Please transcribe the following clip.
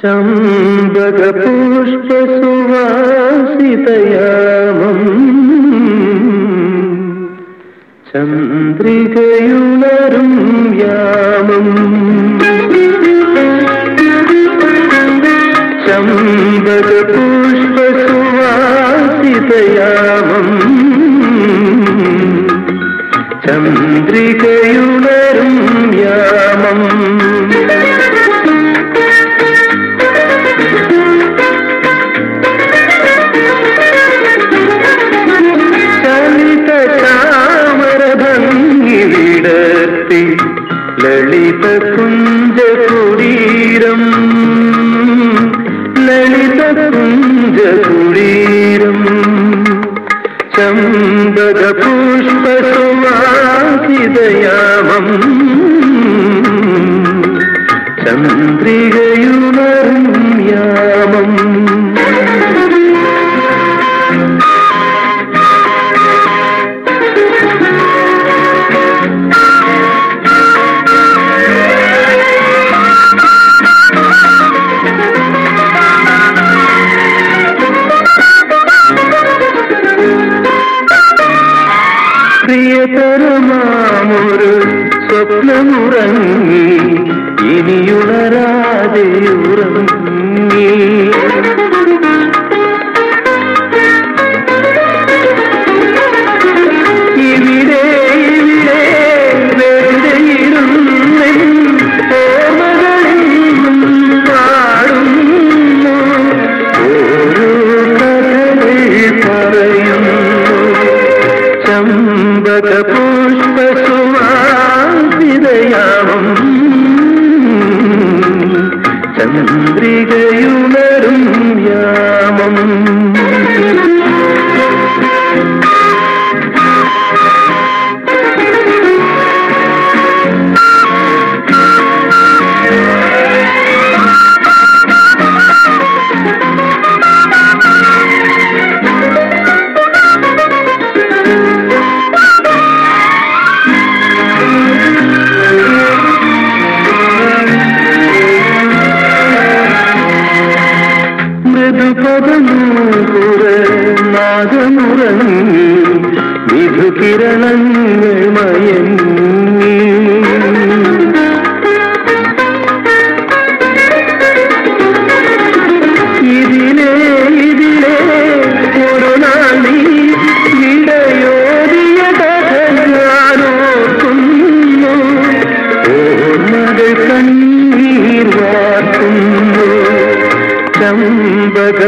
ചമ്പകപുഷ്പസുവാസിതയാമം ചന്ദ്രികയുണരും യാമം ചമ്പകപുഷ്പസുവാസിതയാമം ചന്ദ്രികയുണരും വിടർത്തി ലളിത കുഞ്ച കുടീരം ലളിത കുഞ്ച കുടീരം ചമ്പക പുഷ്പസുവാസിതയാമം ചന്ദ്രികയുണരും പ്രിയതരമാമൊരു സ്വപ്നമുറങ്ങി ഇനിയുണരാതെ ചമ്പക പുഷ്പസുവാസിതയാമം ചന്ദ്രികയുണരും മൃദുപദനൂപുര വിധു കിരണങ്ങൾ മയങ്ങി. ചമ്പക